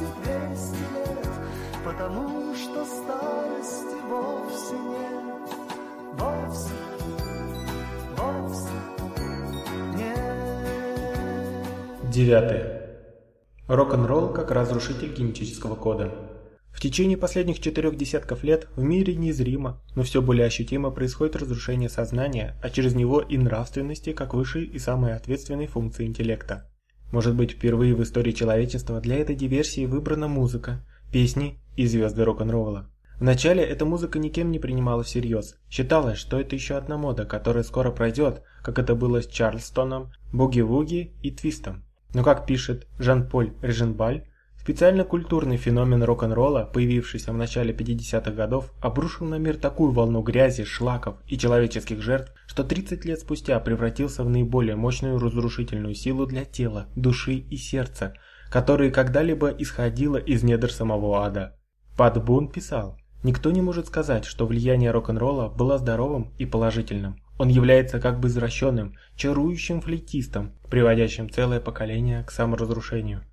будет двести лет, потому что старости вовсе нет, вовсе, вовсе нет. Девятое. Рок-н-ролл как разрушитель генетического кода. В течение последних четырех десятков лет в мире незримо, но все более ощутимо происходит разрушение сознания, а через него и нравственности как высшей и самой ответственной функции интеллекта. Может быть, впервые в истории человечества для этой диверсии выбрана музыка, песни и звезды рок-н-ролла. Вначале эта музыка никем не принималась всерьез. Считалось, что это еще одна мода, которая скоро пройдет, как это было с Чарльстоном, Буги-Вуги и Твистом. Но как пишет Жан-Поль Реженбаль, специально культурный феномен рок-н-ролла, появившийся в начале 50-х годов, обрушил на мир такую волну грязи, шлаков и человеческих жертв, что 30 лет спустя превратился в наиболее мощную разрушительную силу для тела, души и сердца, которая когда-либо исходила из недр самого ада. Пат Бун писал, «Никто не может сказать, что влияние рок-н-ролла было здоровым и положительным. Он является как бы извращенным, чарующим флейтистом, приводящим целое поколение к саморазрушению.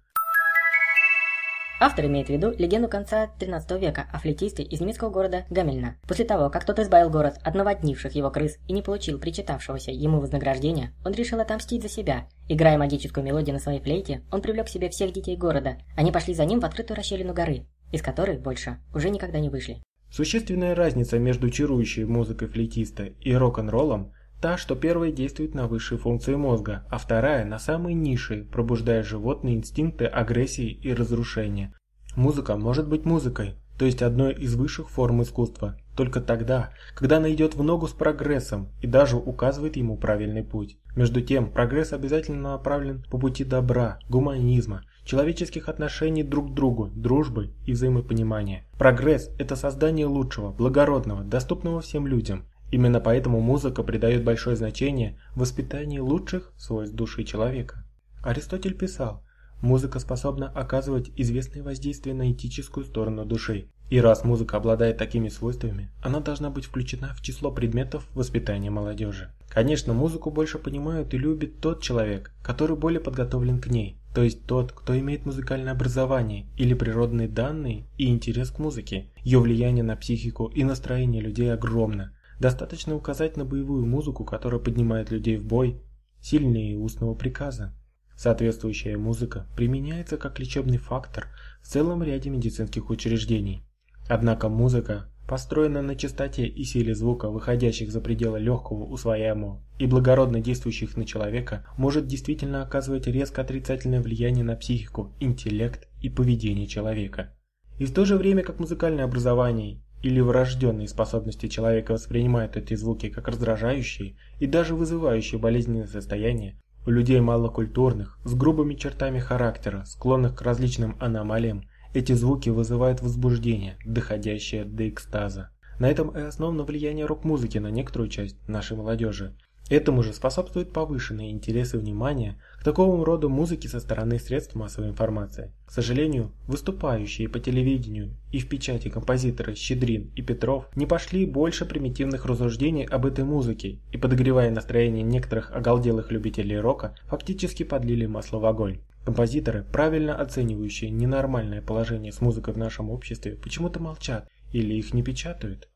Автор имеет в виду легенду конца 13 века о флейтисте из немецкого города Гамельна. После того, как тот избавил город от наводнивших его крыс и не получил причитавшегося ему вознаграждения, он решил отомстить за себя. Играя магическую мелодию на своей флейте, он привлек к себе всех детей города. Они пошли за ним в открытую расщелину горы, из которой больше уже никогда не вышли. Существенная разница между чарующей музыкой флейтиста и рок-н-роллом та, что первая действует на высшие функции мозга, а вторая на самые низшие, пробуждая животные инстинкты агрессии и разрушения. Музыка может быть музыкой, то есть одной из высших форм искусства, только тогда, когда она идет в ногу с прогрессом и даже указывает ему правильный путь. Между тем, прогресс обязательно направлен по пути добра, гуманизма, человеческих отношений друг к другу, дружбы и взаимопонимания. Прогресс – это создание лучшего, благородного, доступного всем людям. Именно поэтому музыка придает большое значение воспитанию лучших свойств души человека. Аристотель писал, музыка способна оказывать известное воздействие на этическую сторону души. И раз музыка обладает такими свойствами, она должна быть включена в число предметов воспитания молодежи. Конечно, музыку больше понимает и любит тот человек, который более подготовлен к ней, то есть тот, кто имеет музыкальное образование или природные данные и интерес к музыке. Ее влияние на психику и настроение людей огромно. Достаточно указать на боевую музыку, которая поднимает людей в бой, сильнее устного приказа. Соответствующая музыка применяется как лечебный фактор в целом ряде медицинских учреждений. Однако музыка, построенная на частоте и силе звука, выходящих за пределы легкого усвояемого и благородно действующих на человека, может действительно оказывать резко отрицательное влияние на психику, интеллект и поведение человека. И в то же время как музыкальное образование или врожденные способности человека воспринимают эти звуки как раздражающие и даже вызывающие болезненные состояния, у людей малокультурных, с грубыми чертами характера, склонных к различным аномалиям, эти звуки вызывают возбуждение, доходящее до экстаза. На этом и основано влияние рок-музыки на некоторую часть нашей молодежи. Этому же способствуют повышенные интересы внимания к такому роду музыке со стороны средств массовой информации. К сожалению, выступающие по телевидению и в печати композиторы Щедрин и Петров не пошли больше примитивных рассуждений об этой музыке и, подогревая настроение некоторых оголделых любителей рока, фактически подлили масло в огонь. Композиторы, правильно оценивающие ненормальное положение с музыкой в нашем обществе, почему-то молчат или их не печатают.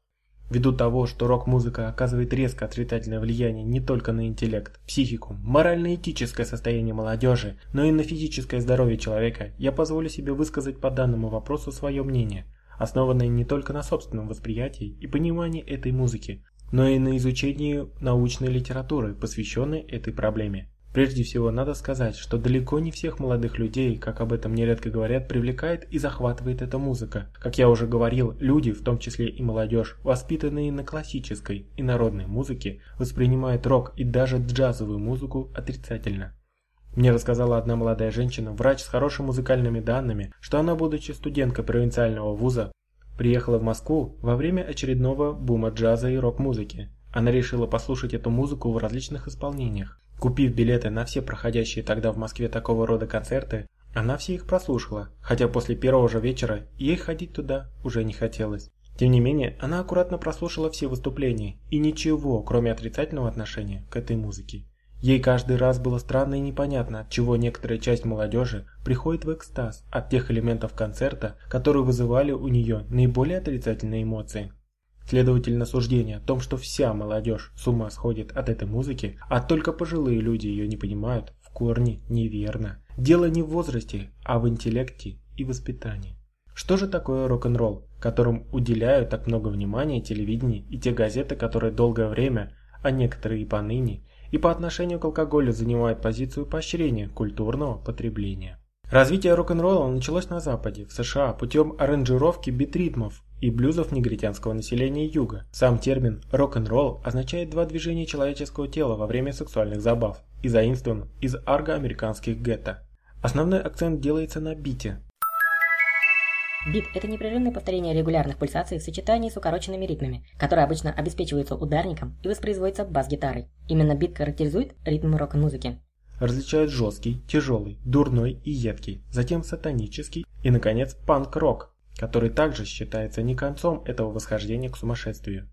Ввиду того, что рок-музыка оказывает резко отрицательное влияние не только на интеллект, психику, морально-этическое состояние молодежи, но и на физическое здоровье человека, я позволю себе высказать по данному вопросу свое мнение, основанное не только на собственном восприятии и понимании этой музыки, но и на изучении научной литературы, посвященной этой проблеме. Прежде всего, надо сказать, что далеко не всех молодых людей, как об этом нередко говорят, привлекает и захватывает эта музыка. Как я уже говорил, люди, в том числе и молодежь, воспитанные на классической и народной музыке, воспринимают рок и даже джазовую музыку отрицательно. Мне рассказала одна молодая женщина, врач с хорошими музыкальными данными, что она, будучи студенткой провинциального вуза, приехала в Москву во время очередного бума джаза и рок-музыки. Она решила послушать эту музыку в различных исполнениях. Купив билеты на все проходящие тогда в Москве такого рода концерты, она все их прослушала, хотя после первого же вечера ей ходить туда уже не хотелось. Тем не менее, она аккуратно прослушала все выступления и ничего, кроме отрицательного отношения к этой музыке. Ей каждый раз было странно и непонятно, от чего некоторая часть молодежи приходит в экстаз от тех элементов концерта, которые вызывали у нее наиболее отрицательные эмоции. Следовательно, суждение о том, что вся молодежь с ума сходит от этой музыки, а только пожилые люди ее не понимают, в корне неверно. Дело не в возрасте, а в интеллекте и воспитании. Что же такое рок-н-ролл, которым уделяют так много внимания телевидение и те газеты, которые долгое время, а некоторые и поныне, и по отношению к алкоголю занимает позицию поощрения культурного потребления. Развитие рок-н-ролла началось на Западе, в США, путем аранжировки бит-ритмов и блюзов негритянского населения Юга. Сам термин «рок-н-ролл» означает два движения человеческого тела во время сексуальных забав и заимствован из арго-американских гетто. Основной акцент делается на бите, Бит – это непрерывное повторение регулярных пульсаций в сочетании с укороченными ритмами, которые обычно обеспечиваются ударником и воспроизводятся бас-гитарой. Именно бит характеризует ритм рок-музыки. Различают жесткий, тяжелый, дурной и едкий, затем сатанический и, наконец, панк-рок, который также считается не концом этого восхождения к сумасшествию.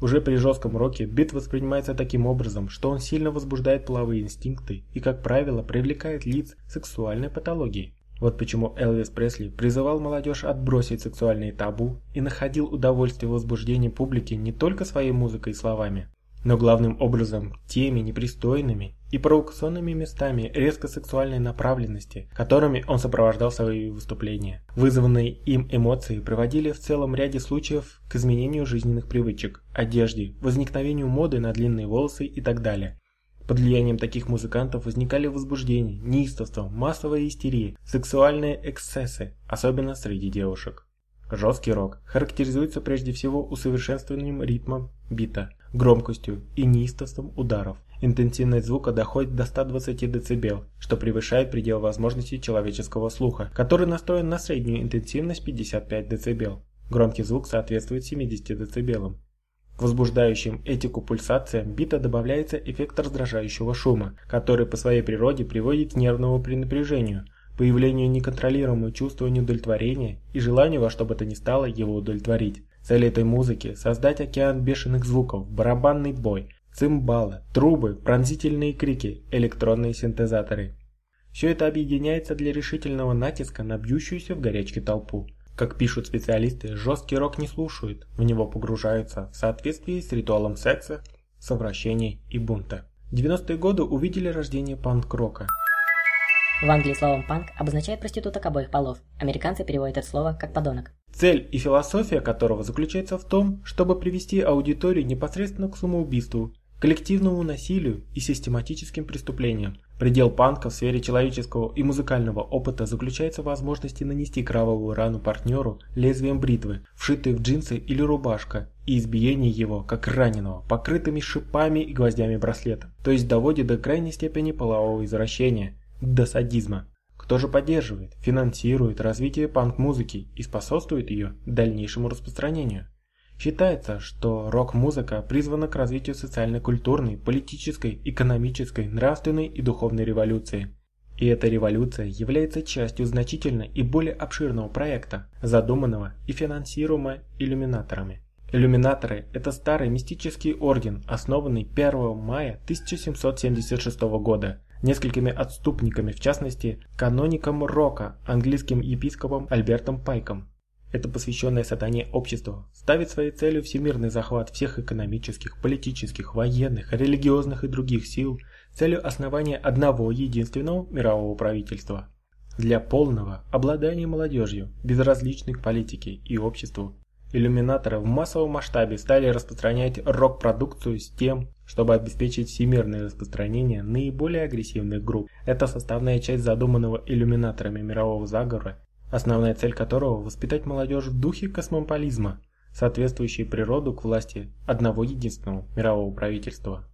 Уже при жестком роке бит воспринимается таким образом, что он сильно возбуждает половые инстинкты и, как правило, привлекает лиц сексуальной патологии. Вот почему Элвис Пресли призывал молодежь отбросить сексуальные табу и находил удовольствие в возбуждении публики не только своей музыкой и словами, но главным образом теми непристойными и провокационными местами резко сексуальной направленности, которыми он сопровождал свои выступления. Вызванные им эмоции приводили в целом ряде случаев к изменению жизненных привычек, одежде, возникновению моды на длинные волосы и так далее. Под влиянием таких музыкантов возникали возбуждение, неистовство, массовая истерия, сексуальные эксцессы, особенно среди девушек. Жесткий рок характеризуется прежде всего усовершенствованием ритма бита, громкостью и неистовством ударов. Интенсивность звука доходит до 120 дБ, что превышает предел возможностей человеческого слуха, который настроен на среднюю интенсивность 55 дБ. Громкий звук соответствует 70 дБ. К возбуждающим этику пульсациям бита добавляется эффект раздражающего шума, который по своей природе приводит к нервному пренапряжению, появлению неконтролируемого чувства неудовлетворения и желанию во что бы то ни стало его удовлетворить. Цель этой музыки – создать океан бешеных звуков, барабанный бой, цимбалы, трубы, пронзительные крики, электронные синтезаторы. Все это объединяется для решительного натиска на бьющуюся в горячке толпу. Как пишут специалисты, жесткий рок не слушают, в него погружаются в соответствии с ритуалом секса, совращения и бунта. 90-е годы увидели рождение панк-рока. В Англии словом «панк» обозначает проституток обоих полов. Американцы переводят это слово как «подонок». Цель и философия которого заключается в том, чтобы привести аудиторию непосредственно к самоубийству, коллективному насилию и систематическим преступлениям, Предел панка в сфере человеческого и музыкального опыта заключается в возможности нанести кровавую рану партнеру лезвием бритвы, вшитой в джинсы или рубашка, и избиение его, как раненого, покрытыми шипами и гвоздями браслета, то есть доводит до крайней степени полового извращения, до садизма. Кто же поддерживает, финансирует развитие панк-музыки и способствует ее дальнейшему распространению? Считается, что рок-музыка призвана к развитию социально-культурной, политической, экономической, нравственной и духовной революции. И эта революция является частью значительно и более обширного проекта, задуманного и финансируемого иллюминаторами. Иллюминаторы – это старый мистический орден, основанный 1 мая 1776 года несколькими отступниками, в частности, каноником Рока, английским епископом Альбертом Пайком. Это посвященное сатане общество ставит своей целью всемирный захват всех экономических, политических, военных, религиозных и других сил целью основания одного единственного мирового правительства. Для полного обладания молодежью, безразличной к политике и обществу, иллюминаторы в массовом масштабе стали распространять рок-продукцию с тем, чтобы обеспечить всемирное распространение наиболее агрессивных групп. Это составная часть задуманного иллюминаторами мирового заговора основная цель которого – воспитать молодежь в духе космополизма, соответствующей природу к власти одного единственного мирового правительства.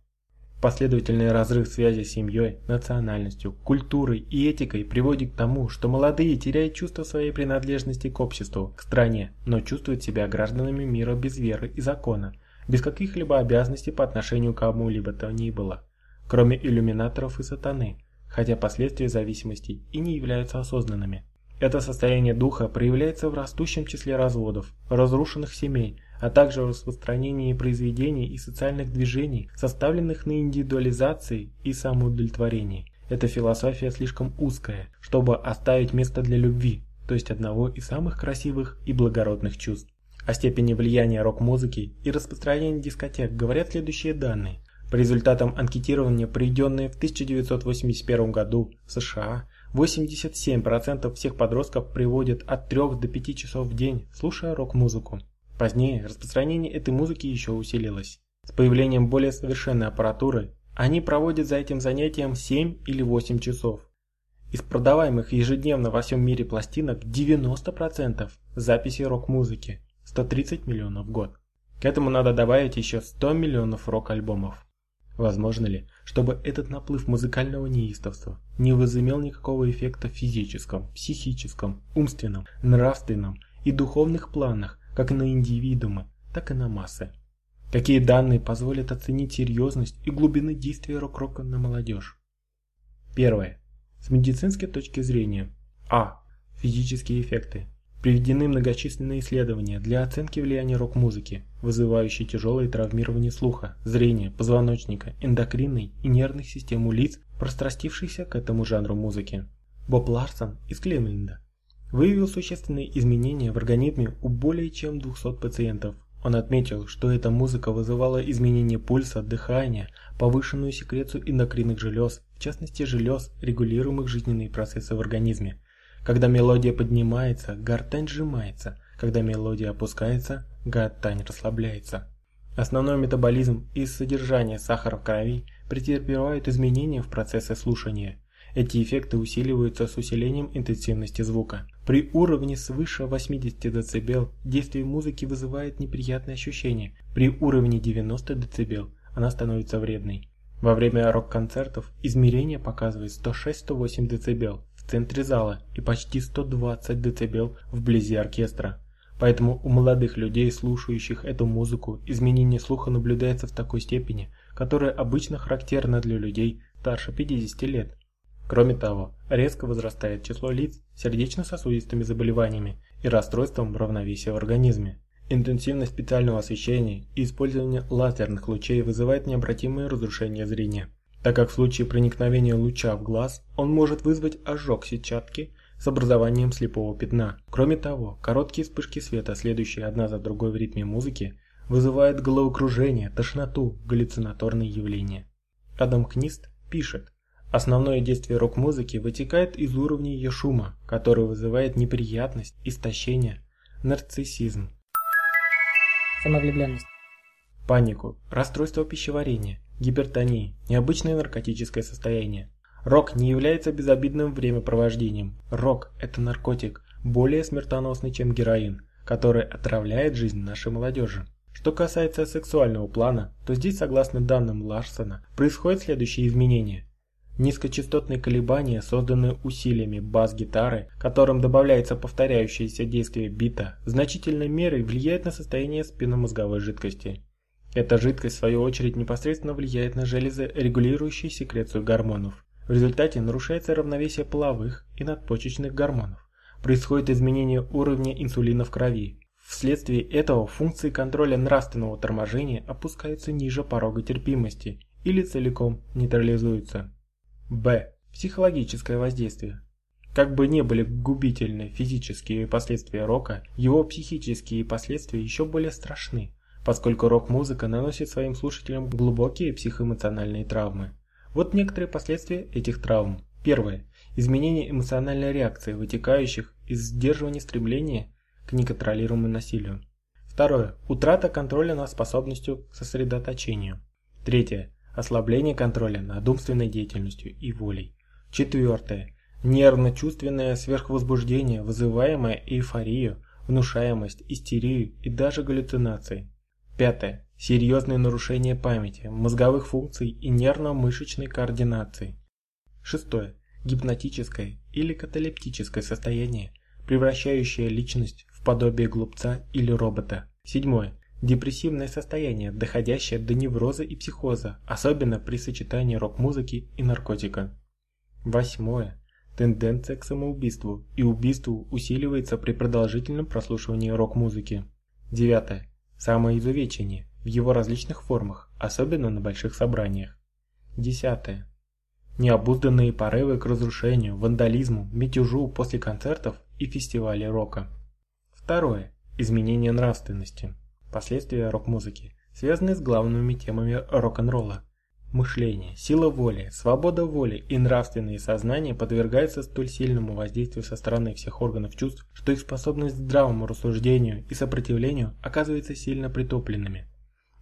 Последовательный разрыв связи с семьей, национальностью, культурой и этикой приводит к тому, что молодые теряют чувство своей принадлежности к обществу, к стране, но чувствуют себя гражданами мира без веры и закона, без каких-либо обязанностей по отношению к кому-либо то ни было, кроме иллюминаторов и сатаны, хотя последствия зависимости и не являются осознанными. Это состояние духа проявляется в растущем числе разводов, разрушенных семей, а также в распространении произведений и социальных движений, составленных на индивидуализации и самоудовлетворении. Эта философия слишком узкая, чтобы оставить место для любви, то есть одного из самых красивых и благородных чувств. О степени влияния рок-музыки и распространения дискотек говорят следующие данные. По результатам анкетирования, проведенные в 1981 году в США, 87% всех подростков приводят от 3 до 5 часов в день, слушая рок-музыку. Позднее распространение этой музыки еще усилилось. С появлением более совершенной аппаратуры они проводят за этим занятием 7 или 8 часов. Из продаваемых ежедневно во всем мире пластинок 90% записи рок-музыки, 130 миллионов в год. К этому надо добавить еще 100 миллионов рок-альбомов. Возможно ли, чтобы этот наплыв музыкального неистовства не возымел никакого эффекта в физическом, психическом, умственном, нравственном и духовных планах как на индивидуумы, так и на массы? Какие данные позволят оценить серьезность и глубины действия рок-рока на молодежь? Первое. С медицинской точки зрения. А. Физические эффекты. Приведены многочисленные исследования для оценки влияния рок-музыки, вызывающей тяжелое травмирование слуха, зрения, позвоночника, эндокринной и нервных систем у лиц, прострастившихся к этому жанру музыки. Боб Ларсон из Клемленда выявил существенные изменения в организме у более чем 200 пациентов. Он отметил, что эта музыка вызывала изменение пульса, дыхания, повышенную секрецию эндокринных желез, в частности желез, регулируемых жизненные процессы в организме, когда мелодия поднимается, гортань сжимается, когда мелодия опускается, гортань расслабляется. Основной метаболизм и содержание сахара в крови претерпевают изменения в процессе слушания. Эти эффекты усиливаются с усилением интенсивности звука. При уровне свыше 80 дБ действие музыки вызывает неприятные ощущения. При уровне 90 дБ она становится вредной. Во время рок-концертов измерение показывает 106-108 дБ, центре зала и почти 120 дБ вблизи оркестра. Поэтому у молодых людей, слушающих эту музыку, изменение слуха наблюдается в такой степени, которая обычно характерна для людей старше 50 лет. Кроме того, резко возрастает число лиц с сердечно-сосудистыми заболеваниями и расстройством равновесия в организме. Интенсивность специального освещения и использование лазерных лучей вызывает необратимое разрушение зрения так как в случае проникновения луча в глаз он может вызвать ожог сетчатки с образованием слепого пятна. Кроме того, короткие вспышки света, следующие одна за другой в ритме музыки, вызывают головокружение, тошноту, галлюцинаторные явления. Адам Книст пишет, Основное действие рок-музыки вытекает из уровня ее шума, который вызывает неприятность, истощение, нарциссизм, самовлюбленность, панику, расстройство пищеварения, гипертонии, необычное наркотическое состояние. Рок не является безобидным времяпровождением. Рок – это наркотик, более смертоносный, чем героин, который отравляет жизнь нашей молодежи. Что касается сексуального плана, то здесь, согласно данным Ларсона, происходят следующие изменения. Низкочастотные колебания, созданные усилиями бас-гитары, которым добавляется повторяющееся действие бита, значительной мерой влияет на состояние спинномозговой жидкости. Эта жидкость, в свою очередь, непосредственно влияет на железы, регулирующие секрецию гормонов. В результате нарушается равновесие половых и надпочечных гормонов. Происходит изменение уровня инсулина в крови. Вследствие этого функции контроля нравственного торможения опускаются ниже порога терпимости или целиком нейтрализуются. Б. Психологическое воздействие. Как бы ни были губительны физические последствия рока, его психические последствия еще более страшны поскольку рок-музыка наносит своим слушателям глубокие психоэмоциональные травмы. Вот некоторые последствия этих травм. Первое. Изменение эмоциональной реакции, вытекающих из сдерживания стремления к неконтролируемому насилию. Второе. Утрата контроля над способностью к сосредоточению. Третье. Ослабление контроля над умственной деятельностью и волей. Четвертое. Нервно-чувственное сверхвозбуждение, вызываемое эйфорию, внушаемость, истерию и даже галлюцинации. Пятое. Серьезные нарушения памяти, мозговых функций и нервно-мышечной координации. Шестое. Гипнотическое или каталептическое состояние, превращающее личность в подобие глупца или робота. Седьмое. Депрессивное состояние, доходящее до невроза и психоза, особенно при сочетании рок-музыки и наркотика. Восьмое. Тенденция к самоубийству и убийству усиливается при продолжительном прослушивании рок-музыки. Девятое. самоизувечение в его различных формах, особенно на больших собраниях. Десятое. Необузданные порывы к разрушению, вандализму, мятежу после концертов и фестивалей рока. Второе. Изменение нравственности. Последствия рок-музыки, связанные с главными темами рок-н-ролла. Мышление, сила воли, свобода воли и нравственные сознания подвергаются столь сильному воздействию со стороны всех органов чувств, что их способность к здравому рассуждению и сопротивлению оказывается сильно притопленными,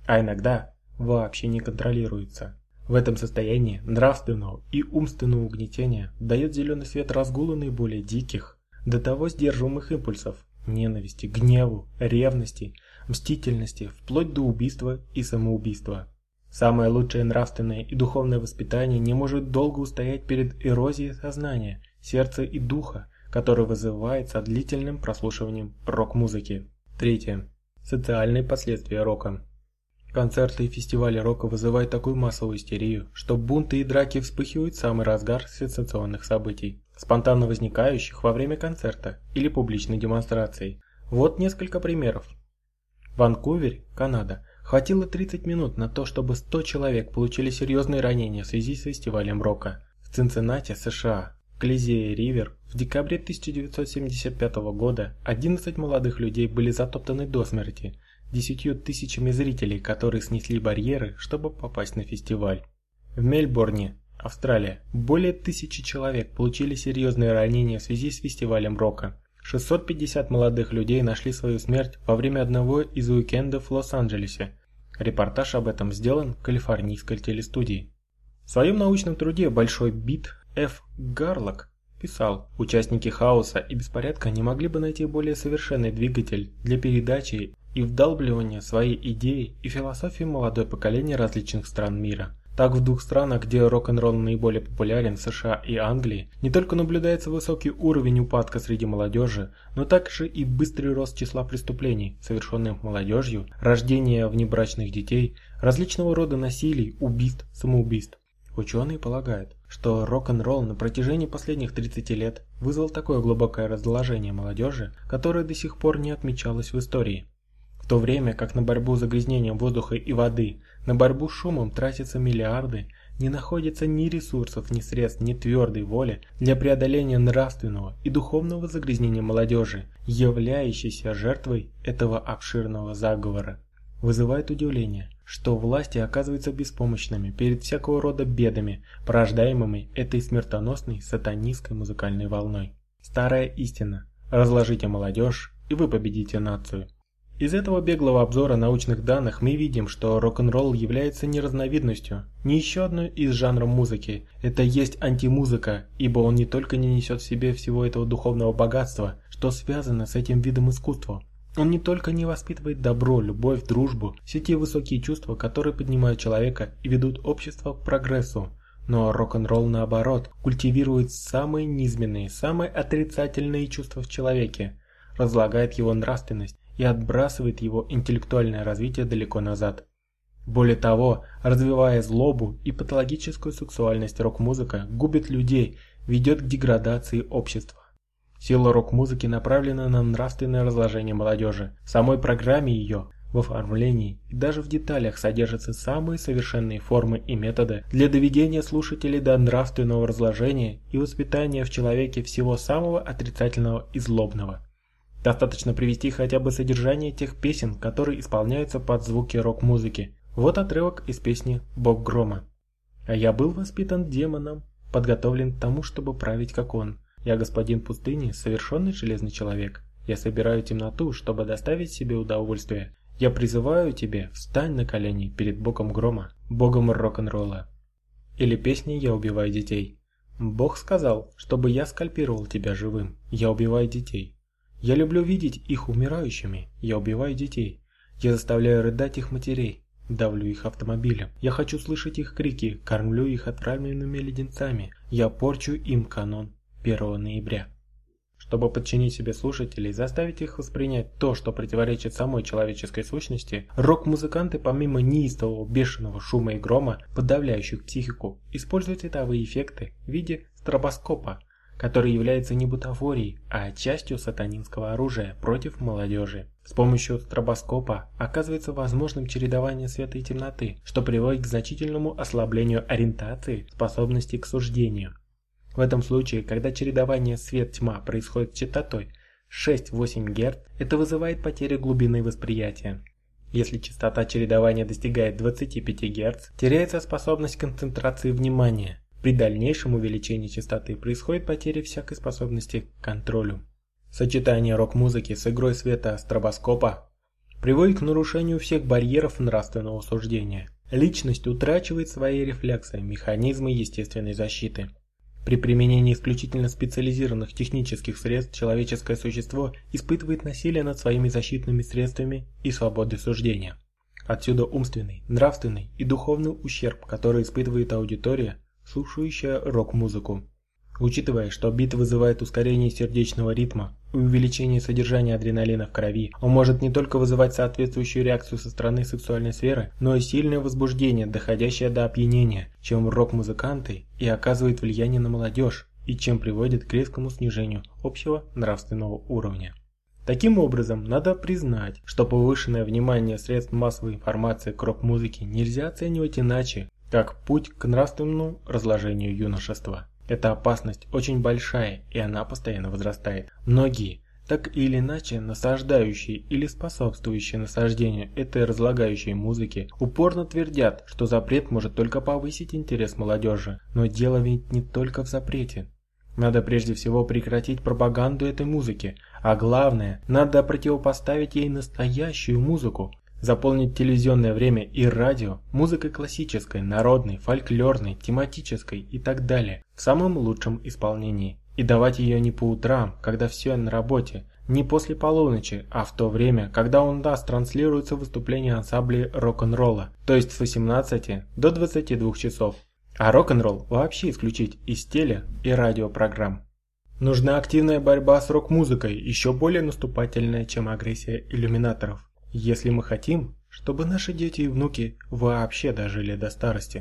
а иногда вообще не контролируется. В этом состоянии нравственного и умственного угнетения дает зеленый свет разгулу наиболее диких, до того сдерживаемых импульсов, ненависти, гневу, ревности, мстительности, вплоть до убийства и самоубийства. Самое лучшее нравственное и духовное воспитание не может долго устоять перед эрозией сознания, сердца и духа, который вызывается длительным прослушиванием рок-музыки. Третье. Социальные последствия рока. Концерты и фестивали рока вызывают такую массовую истерию, что бунты и драки вспыхивают в самый разгар сенсационных событий спонтанно возникающих во время концерта или публичной демонстрации. Вот несколько примеров. В Ванкувере, Канада, хватило 30 минут на то, чтобы 100 человек получили серьезные ранения в связи с фестивалем рока. В Цинциннате, США, Клизее Ривер в декабре 1975 года 11 молодых людей были затоптаны до смерти десятью тысячами зрителей, которые снесли барьеры, чтобы попасть на фестиваль. В Мельбурне Австралия. Более тысячи человек получили серьезные ранения в связи с фестивалем рока. 650 молодых людей нашли свою смерть во время одного из уикендов в Лос-Анджелесе. Репортаж об этом сделан калифорнийской телестудии. В своем научном труде «Большой бит» Ф. Гарлок писал, участники хаоса и беспорядка не могли бы найти более совершенный двигатель для передачи и вдалбливания своей идеи и философии молодое поколение различных стран мира. Так в двух странах, где рок-н-ролл наиболее популярен, США и Англии, не только наблюдается высокий уровень упадка среди молодежи, но также и быстрый рост числа преступлений, совершенных молодежью, рождение внебрачных детей, различного рода насилий, убийств, самоубийств. Ученые полагают, что рок-н-ролл на протяжении последних 30 лет вызвал такое глубокое разложение молодежи, которое до сих пор не отмечалось в истории. В то время как на борьбу с загрязнением воздуха и воды на борьбу с шумом тратятся миллиарды, не находится ни ресурсов, ни средств, ни твердой воли для преодоления нравственного и духовного загрязнения молодежи, являющейся жертвой этого обширного заговора. Вызывает удивление, что власти оказываются беспомощными перед всякого рода бедами, порождаемыми этой смертоносной сатанистской музыкальной волной. Старая истина. Разложите молодежь, и вы победите нацию. Из этого беглого обзора научных данных мы видим, что рок-н-ролл является не разновидностью, не еще одной из жанров музыки. Это есть антимузыка, ибо он не только не несет в себе всего этого духовного богатства, что связано с этим видом искусства. Он не только не воспитывает добро, любовь, дружбу, все те высокие чувства, которые поднимают человека и ведут общество к прогрессу, но рок-н-ролл наоборот культивирует самые низменные, самые отрицательные чувства в человеке, разлагает его нравственность, и отбрасывает его интеллектуальное развитие далеко назад. Более того, развивая злобу и патологическую сексуальность рок-музыка губит людей, ведет к деградации общества. Сила рок-музыки направлена на нравственное разложение молодежи. В самой программе ее, в оформлении и даже в деталях содержатся самые совершенные формы и методы для доведения слушателей до нравственного разложения и воспитания в человеке всего самого отрицательного и злобного. Достаточно привести хотя бы содержание тех песен, которые исполняются под звуки рок-музыки. Вот отрывок из песни «Бог грома». «А я был воспитан демоном, подготовлен к тому, чтобы править как он. Я господин пустыни, совершенный железный человек. Я собираю темноту, чтобы доставить себе удовольствие. Я призываю тебе, встань на колени перед Богом грома, Богом рок-н-ролла». Или песни «Я убиваю детей». Бог сказал, чтобы я скальпировал тебя живым. Я убиваю детей. Я люблю видеть их умирающими. Я убиваю детей. Я заставляю рыдать их матерей. Давлю их автомобилем. Я хочу слышать их крики, кормлю их отравленными леденцами. Я порчу им канон 1 ноября. Чтобы подчинить себе слушателей, заставить их воспринять то, что противоречит самой человеческой сущности, рок-музыканты помимо неистового бешеного шума и грома, подавляющих психику, используют цветовые эффекты в виде стробоскопа, который является не бутафорией, а частью сатанинского оружия против молодежи. С помощью стробоскопа оказывается возможным чередование света и темноты, что приводит к значительному ослаблению ориентации способности к суждению. В этом случае, когда чередование свет-тьма происходит с частотой 6-8 Гц, это вызывает потерю глубины восприятия. Если частота чередования достигает 25 Гц, теряется способность концентрации внимания. При дальнейшем увеличении частоты происходит потеря всякой способности к контролю. Сочетание рок-музыки с игрой света стробоскопа приводит к нарушению всех барьеров нравственного суждения. Личность утрачивает свои рефлексы, механизмы естественной защиты. При применении исключительно специализированных технических средств человеческое существо испытывает насилие над своими защитными средствами и свободой суждения. Отсюда умственный, нравственный и духовный ущерб, который испытывает аудитория, слушающая рок-музыку. Учитывая, что бит вызывает ускорение сердечного ритма и увеличение содержания адреналина в крови, он может не только вызывать соответствующую реакцию со стороны сексуальной сферы, но и сильное возбуждение, доходящее до опьянения, чем рок-музыканты и оказывает влияние на молодежь, и чем приводит к резкому снижению общего нравственного уровня. Таким образом, надо признать, что повышенное внимание средств массовой информации к рок-музыке нельзя оценивать иначе, как путь к нравственному разложению юношества. Эта опасность очень большая, и она постоянно возрастает. Многие, так или иначе насаждающие или способствующие насаждению этой разлагающей музыки, упорно твердят, что запрет может только повысить интерес молодежи. Но дело ведь не только в запрете. Надо прежде всего прекратить пропаганду этой музыки, а главное, надо противопоставить ей настоящую музыку, Заполнить телевизионное время и радио музыкой классической, народной, фольклорной, тематической и так далее в самом лучшем исполнении. И давать ее не по утрам, когда все на работе, не после полуночи, а в то время, когда у нас транслируется выступление ансамблей рок-н-ролла, то есть с 18 до 22 часов. А рок-н-ролл вообще исключить из теле- и радиопрограмм. Нужна активная борьба с рок-музыкой, еще более наступательная, чем агрессия иллюминаторов если мы хотим, чтобы наши дети и внуки вообще дожили до старости.